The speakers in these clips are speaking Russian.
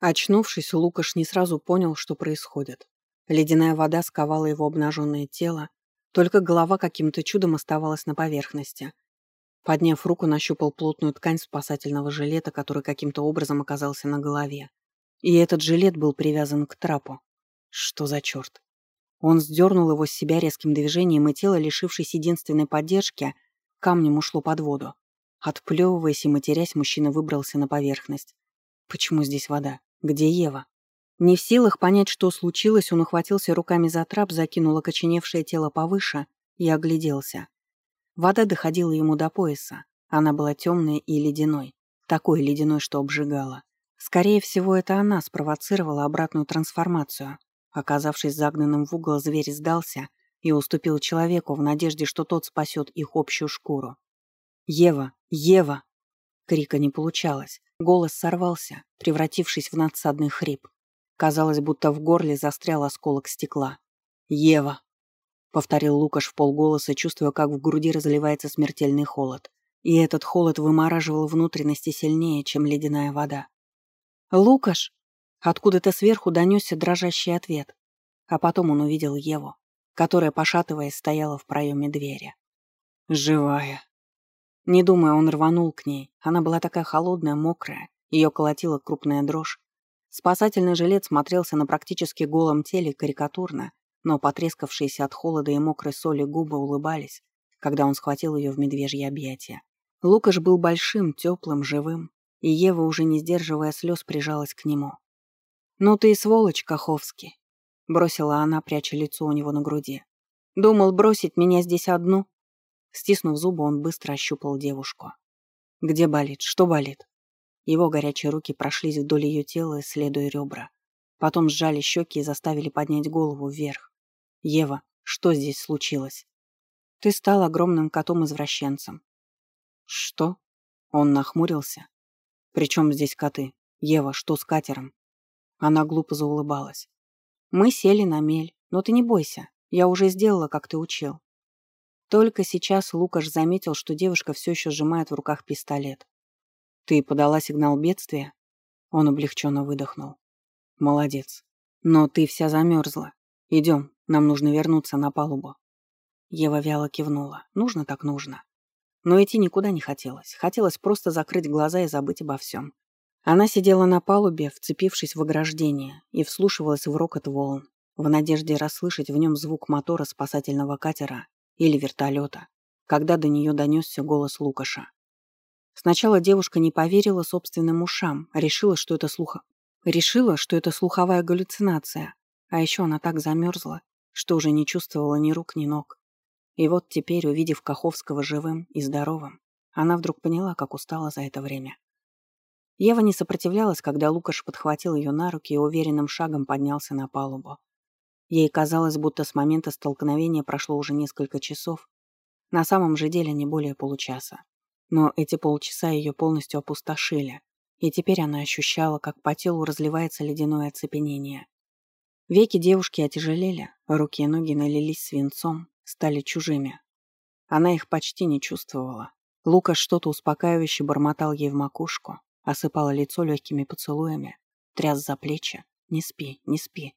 Очнувшись, Лукаш не сразу понял, что происходит. Ледяная вода сковала его обнаженное тело, только голова каким-то чудом оставалась на поверхности. Подняв руку, нащупал плотную ткань спасательного жилета, который каким-то образом оказался на голове. И этот жилет был привязан к трапу. Что за черт? Он сдернул его с себя резким движением, и тело, лишившись единственной поддержки, камнем ушло под воду. Отплевываясь и матерясь, мужчина выбрался на поверхность. Почему здесь вода? Где Ева? Не в силах понять, что случилось, он ухватился руками за трап, закинул окоченевшее тело повыше и огляделся. Вода доходила ему до пояса. Она была темной и ледяной. Такой ледяной, что обжигала. Скорее всего, это она спровоцировала обратную трансформацию. Оказавшись загнанным в угол, зверь сдался и уступил человеку в надежде, что тот спасет их общую шкуру. «Ева! Ева!» Крика не получалось. Голос сорвался, превратившись в надсадный хрип. Казалось, будто в горле застрял осколок стекла. «Ева!» — повторил Лукаш в полголоса, чувствуя, как в груди разливается смертельный холод. И этот холод вымораживал внутренности сильнее, чем ледяная вода. «Лукаш!» Откуда-то сверху донесся дрожащий ответ. А потом он увидел Еву, которая, пошатываясь, стояла в проеме двери. «Живая!» Не думая, он рванул к ней. Она была такая холодная, мокрая. Ее колотила крупная дрожь. Спасательный жилет смотрелся на практически голом теле карикатурно, но потрескавшиеся от холода и мокрой соли губы улыбались, когда он схватил ее в медвежье объятия. Лукаш был большим, теплым, живым, и Ева, уже не сдерживая слез, прижалась к нему. «Ну ты и сволочь, Каховский», — бросила она, пряча лицо у него на груди. «Думал бросить меня здесь одну?» Стиснув зубы, он быстро ощупал девушку. «Где болит? Что болит?» Его горячие руки прошлись вдоль ее тела, исследуя ребра. Потом сжали щеки и заставили поднять голову вверх. «Ева, что здесь случилось?» «Ты стал огромным котом-извращенцем». «Что?» Он нахмурился. «При чем здесь коты? Ева, что с катером?» Она глупо заулыбалась. «Мы сели на мель, но ты не бойся. Я уже сделала, как ты учил. Только сейчас Лукаш заметил, что девушка все еще сжимает в руках пистолет. «Ты подала сигнал бедствия?» Он облегченно выдохнул. «Молодец. Но ты вся замерзла. Идем, нам нужно вернуться на палубу». Ева вяло кивнула. «Нужно так нужно». Но идти никуда не хотелось. Хотелось просто закрыть глаза и забыть обо всем. Она сидела на палубе, вцепившись в ограждение, и вслушивалась в рокот волн, в надежде расслышать в нем звук мотора спасательного катера или вертолета, когда до нее донесся голос Лукаша. Сначала девушка не поверила собственным ушам, решила, что это слуха... Решила, что это слуховая галлюцинация, а еще она так замерзла, что уже не чувствовала ни рук, ни ног. И вот теперь, увидев Каховского живым и здоровым, она вдруг поняла, как устала за это время. Ева не сопротивлялась, когда Лукаш подхватил ее на руки и уверенным шагом поднялся на палубу. Ей казалось, будто с момента столкновения прошло уже несколько часов, на самом же деле не более получаса. Но эти полчаса ее полностью опустошили, и теперь она ощущала, как по телу разливается ледяное оцепенение. Веки девушки отяжелели, руки и ноги налились свинцом, стали чужими. Она их почти не чувствовала. Лука что-то успокаивающе бормотал ей в макушку, осыпала лицо легкими поцелуями, тряс за плечи. «Не спи, не спи,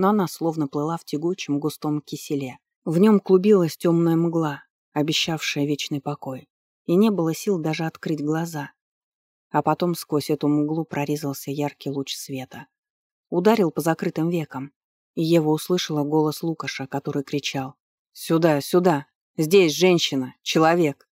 но она словно плыла в тягучем густом киселе. В нем клубилась темная мгла, обещавшая вечный покой, и не было сил даже открыть глаза. А потом сквозь эту мглу прорезался яркий луч света. Ударил по закрытым векам, и Ева услышала голос Лукаша, который кричал «Сюда, сюда! Здесь женщина! Человек!»